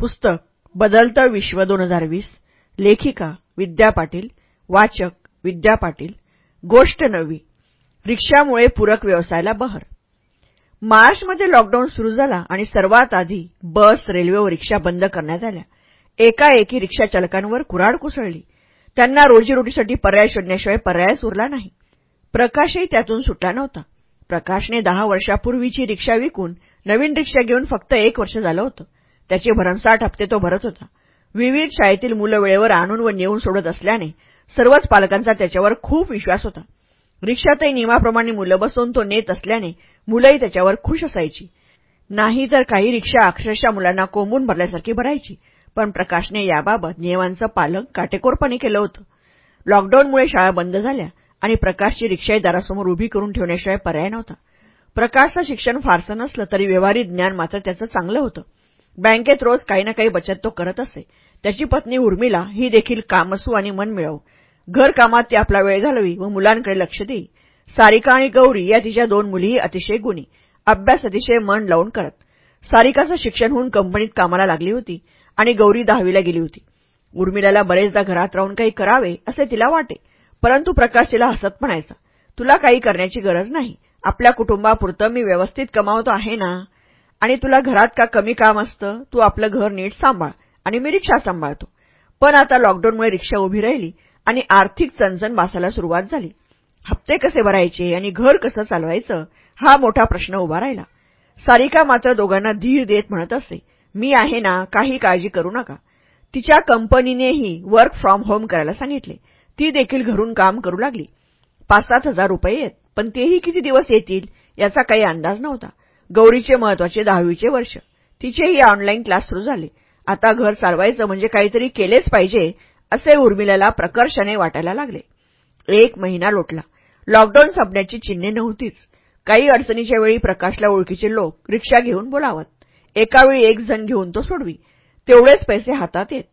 पुस्तक बदलतं विश्व दोन हजार वीस लेखिका विद्या पाटील वाचक विद्या पाटील गोष्ट नवी रिक्षामुळे पूरक व्यवसायाला बहर. मार्चमध्ये लॉकडाऊन सुरू झाला आणि सर्वात आधी बस रेल्वे व रिक्षा बंद करण्यात आल्या. एकाएकी रिक्षाचालकांवर कुराड कोसळली. त्यांना रोजीरोटीसाठी पर्याय शोधण्याशिवाय पर्यायच उरला नाही. प्रकाशही त्यातून सुटला नव्हता. प्रकाशने दहा वर्षापूर्वीची रिक्षा विकून नवीन रिक्षा घेऊन फक्त एक वर्ष झालं होतं. त्याचे भरमसाठ हप्ते तो भरत होता. विविध शाळेतील मुलं वेळेवर आणून व नेऊन सोडत असल्याने सर्वच पालकांचा त्याच्यावर खूप विश्वास होता. रिक्षातही नियमाप्रमाणे मुलं बसवून तो नेत असल्याने मुलंही त्याच्यावर खुश असायची. नाही तर काही रिक्षा अक्षरशः मुलांना कोंबून भरल्यासारखी भरायची पण प्रकाशने याबाबत नियमांचं पालन काटेकोरपणे केलं होतं. लॉकडाऊनमुळे शाळा बंद झाल्या आणि प्रकाशची रिक्षाही दारासमोर उभी करून ठेवण्याशिवाय पर्याय नव्हता. प्रकाशचं शिक्षण फारसं नसलं तरी व्यवहारिक ज्ञान मात्र त्याचं चांगलं होतं. बँकेत रोज काही ना काही बचत तो करत असे. त्याची पत्नी उर्मिला ही देखील कामसू आणि मन मिळवू. घरकामात ती आपला वेळ घालवी व मुलांकडे लक्ष देई. सारिका आणि गौरी या तिच्या दोन मुलीही अतिशय गुणी. अभ्यास अतिशय मन लावून करत. सारिकाचं शिक्षण होऊन कंपनीत कामाला लागली होती आणि गौरी दहावीला गेली होती. उर्मिलाला बरेचदा घरात राहून काही करावे असे तिला वाटे परंतु प्रकाश तिला हसत म्हणायचा तुला काही करण्याची गरज नाही. आपल्या कुटुंबापुरतं मी व्यवस्थित कमावतो आहे ना? आणि तुला घरात का कमी काम असतं? तू आपलं घर नीट सांभाळ. आणि मी रिक्षा सांभाळतो. पण आता लॉकडाऊनमुळे रिक्षा उभी राहिली आणि आर्थिक चणचण बासायला सुरुवात झाली. हप्ते कसे भरायचे आणि घर कसं चालवायचं हा मोठा प्रश्न उभा राहिला. सारिका मात्र दोघांना धीर देत म्हणत असे मी आहे ना काही काळजी करू नका. तिच्या कंपनीनेही वर्क फ्रॉम होम करायला सांगितले. ती देखील घरून काम करू लागली. पाच सात हजार रुपये येत पण तेही किती दिवस येतील याचा काही अंदाज नव्हता. गौरीचे महत्त्वाचे दहावीचे वर्ष. तिचेही ऑनलाईन क्लास सुरू झाले. आता घर चालवायचं म्हणजे काहीतरी केलेच पाहिजे असे उर्मिलाला प्रकर्षाने वाटायला लागले. एक महिना लोटला. लॉकडाऊन संपण्याची चिन्हे नव्हतीच. काही अडचणीच्या वेळी प्रकाशला ओळखीचे लोक रिक्षा घेऊन बोलावत. एकावेळी एक जण घेऊन तो सोडवी. तेवढेच पैसे हातात येत.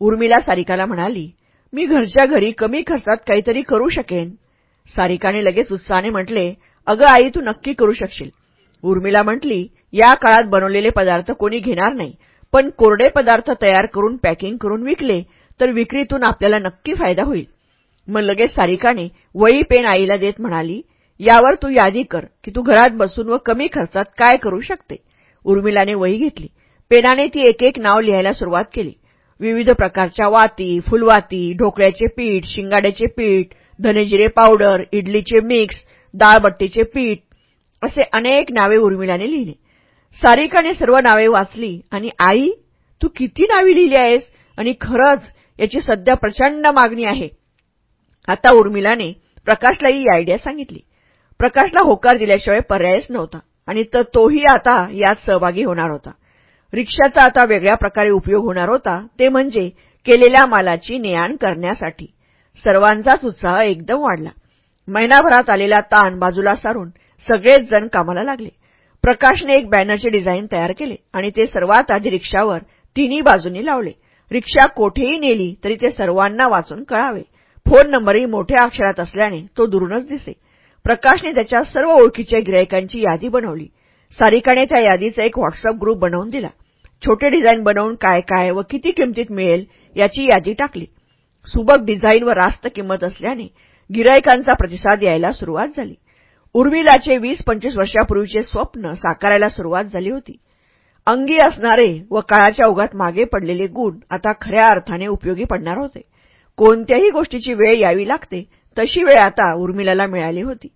उर्मिला सारिकाला म्हणाली मी घरच्या घरी कमी खर्चात काहीतरी करू शकेन. सारिकाने लगेच उत्साहाने म्हटले अगं आई तू नक्की करू शकशील. उर्मिला म्हटली या काळात बनवलेले पदार्थ कोणी घेणार नाही पण कोरडे पदार्थ तयार करून पॅकिंग करून विकले तर विक्रीतून आपल्याला नक्की फायदा होईल. मग लगेच सारिकाने वही पेन आईला देत म्हणाली यावर तू यादी कर की तू घरात बसून व कमी खर्चात काय करू शकते. उर्मिलाने वही घेतली. पेनाने ती एक एक नाव लिहायला सुरुवात केली. विविध प्रकारच्या वाती फुलवाती ढोकळ्याचे पीठ शिंगाड्याचे पीठ धनेजिरे पावडर इडलीचे मिक्स दाळबट्टीचे पीठ असे अनेक नावे उर्मिलाने लिहिले. सारिकाने सर्व नावे वाचली आणि आई तू किती नावे लिहिली आहेस? आणि खरंच याची सध्या प्रचंड मागणी आहे. आता उर्मिलाने प्रकाशला ही आयडिया सांगितली. प्रकाशला होकार दिल्याशिवाय पर्यायच नव्हता आणि तर तोही आता यात सहभागी होणार होता. रिक्षाचा आता वेगळ्या प्रकारे उपयोग होणार होता ते म्हणजे केलेल्या मालाची ने करण्यासाठी. सर्वांचाच उत्साह एकदम वाढला. महिनाभरात आलेला ताण बाजूला सारून सगळेच जण कामाला लागले. प्रकाशने एक बॅनरचे डिझाईन तयार केले आणि ते सर्वात आधी रिक्षावर तिन्ही बाजूंनी लावले. रिक्षा कोठेही नेली तरी ते सर्वांना वाचून कळावे. फोन नंबरही मोठ्या अक्षरात असल्याने तो दुरूनच दिसे. प्रकाशने त्याच्या सर्व ओळखीच्या गिरायकांची यादी बनवली. सारिकाने त्या यादीचा एक व्हॉट्सअप ग्रुप बनवून दिला. छोटे डिझाईन बनवून काय काय व किती किमतीत मिळेल याची यादी टाकली. सुबक डिझाईन व रास्त किंमत असल्याने गिरायकांचा प्रतिसाद यायला सुरुवात झाली. उर्मिलाचे वीस पंचवीस वर्षापूर्वीचे स्वप्न साकारायला सुरुवात झाली होती. अंगी असणारे व काळाच्या ओघात मागे पडलेले गुण आता खऱ्या अर्थाने उपयोगी पडणार होते. कोणत्याही गोष्टीची वेळ यावी लागते तशी वेळ आता उर्मिलाला मिळाली होती.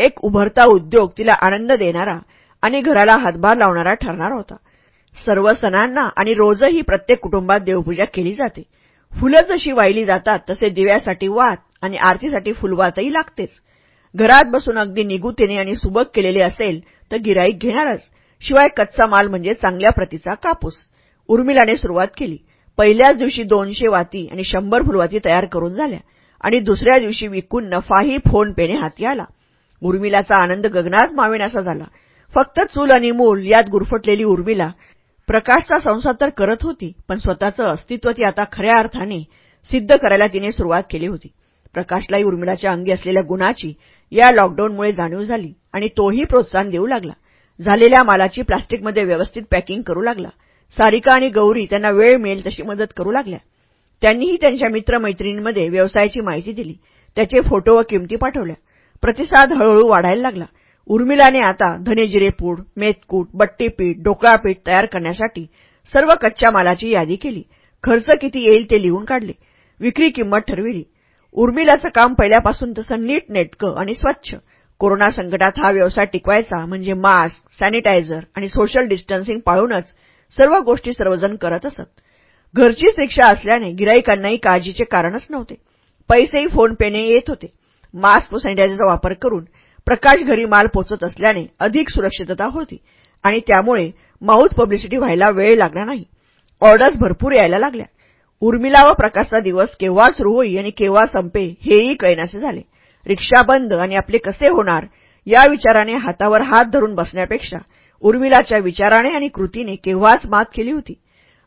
एक उभरता उद्योग तिला आनंद देणारा आणि घराला हातभार लावणारा ठरणार होता. सर्व सणांना आणि रोजही प्रत्येक कुटुंबात देवपूजा केली जाते. फुलं जशी वाहिली जातात तसे दिव्यासाठी वात आणि आरतीसाठी फुलवातही लागतेच. घरात बसून अगदी निगुतीने आणि सुबक केलेले असेल तर गिराईक घेणारच. शिवाय कच्चा माल म्हणजे चांगल्या प्रतीचा कापूस. उर्मिलाने सुरुवात केली. पहिल्याच दिवशी दोनशे वाती आणि शंभर फुलवाती तयार करून झाल्या आणि दुसऱ्या दिवशी विकून नफाही फोन पेने हाती आला. उर्मिलाचा आनंद गगनात मावेनासा झाला. फक्त चूल आणि मूल यात गुरफटलेली उर्मिला प्रकाशचा संसार तर करत होती पण स्वतःचं अस्तित्व ती आता खऱ्या अर्थाने सिद्ध करायला तिने सुरुवात केली होती. प्रकाशलाही उर्मिलाच्या अंगी असलेल्या गुणाची या लॉकडाऊनमुळे जाणीव झाली आणि तोही प्रोत्साहन देऊ लागला. झालेल्या मालाची प्लास्टिकमध्ये व्यवस्थित पॅकिंग करू लागला. सारिका आणि गौरी त्यांना वेळ मिळेल तशी मदत करू लागल्या. त्यांनीही त्यांच्या मित्रमैत्रिणींमध्ये व्यवसायाची माहिती दिली. त्याचे फोटो व किमती पाठवल्या. प्रतिसाद हळूहळू वाढायला लागला. उर्मिलाने आता धनेजिरेपूड मेतकूट बट्टीपीठ ढोकळापीठ तयार करण्यासाठी सर्व कच्च्या मालाची यादी केली. खर्च किती येईल ते लिहून काढले. विक्री किंमत ठरविली. उर्मिलाचं काम पहिल्यापासून तसं नीट नेटकं आणि स्वच्छ. कोरोना संकटात हा व्यवसाय टिकवायचा म्हणजे मास्क सॅनिटायझर आणि सोशल डिस्टन्सिंग पाळूनच सर्व गोष्टी सर्वजण करत असत. घरचीच रिक्षा असल्याने गिराईकांनाही काळजीचे कारणच नव्हते. पैसेही फोन पेने येत होते. मास्क व सॅनिटायझरचा वापर करून प्रकाश घरी माल पोचत असल्याने अधिक सुरक्षितता होती आणि त्यामुळे माऊथ पब्लिसिटी व्हायला वेळ लागला नाही. ऑर्डर्स भरपूर यायला लागल्या. उर्मिला व प्रकाशचा दिवस केव्हा सुरू होई आणि केव्हा संपे हेही कळण्याचे झाले. रिक्षा बंद आणि आपले कसे होणार या विचाराने हातावर हात धरून बसण्यापेक्षा उर्मिलाच्या विचाराने आणि कृतीने केव्हाच मात केली होती.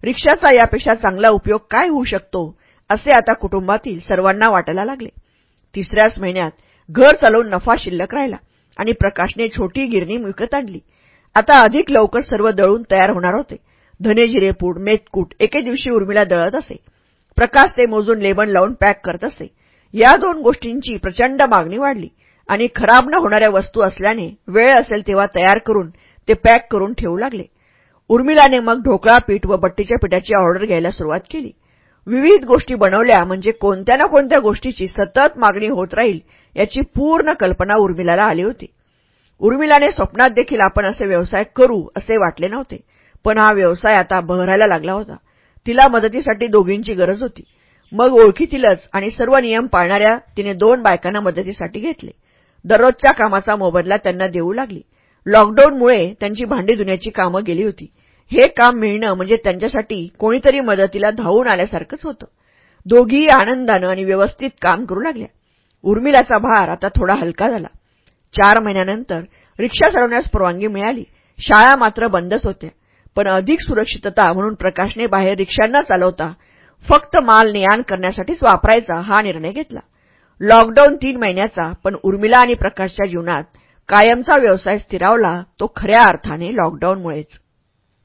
रिक्षाचा यापेक्षा चांगला उपयोग काय होऊ शकतो असे आता कुटुंबातील सर्वांना वाटायला लागले. तिसऱ्याच महिन्यात घर चालवून नफा शिल्लक राहिला आणि प्रकाशने छोटी गिरणी विकत आणली. आता अधिक लवकर सर्व दळून तयार होणार होते. धने पूड मेतकूट एके दिवशी उर्मिला दळत असे. प्रकाश ते मोजून लेबन लावून पॅक करत असे. या दोन गोष्टींची प्रचंड मागणी वाढली आणि खराब न होणाऱ्या वस्तू असल्याने वेळ असेल तेव्हा तयार करून ते पॅक करून ठेवू लागले. उर्मिलाने मग ढोकळा पीठ व बट्टीच्या पिठाची ऑर्डर घ्यायला सुरुवात केली. विविध गोष्टी बनवल्या म्हणजे कोणत्या ना कोणत्या गोष्टीची सतत मागणी होत राहील याची पूर्ण कल्पना उर्मिलाला आली होती. उर्मिलाने स्वप्नात देखील आपण असे व्यवसाय करू असे वाटले नव्हते. पण हा व्यवसाय आता बहरायला लागला होता. तिला मदतीसाठी दोघींची गरज होती. मग ओळखीतीलच आणि सर्व नियम पाळणाऱ्या तिने दोन बायकांना मदतीसाठी घेतले. दररोजच्या कामाचा मोबदला त्यांना देऊ लागली. लॉकडाऊनमुळे त्यांची भांडी धुण्याची कामं गेली होती. हे काम मिळणं म्हणजे त्यांच्यासाठी कोणीतरी मदतीला धावून आल्यासारखंच होतं. दोघीही आनंदानं आणि व्यवस्थित काम करू लागल्या. उर्मिलाचा भार आता थोडा हलका झाला. चार महिन्यानंतर रिक्षा चालवण्यास परवानगी मिळाली. शाळा मात्र बंदच होत्या. पण अधिक सुरक्षितता म्हणून प्रकाशने बाहेर रिक्षा न चालवता फक्त माल ने करण्यासाठीच वापरायचा हा निर्णय घेतला. लॉकडाऊन तीन महिन्याचा पण उर्मिला आणि प्रकाशच्या जीवनात कायमचा व्यवसाय स्थिरावला तो खऱ्या अर्थाने लॉकडाऊनमुळेच.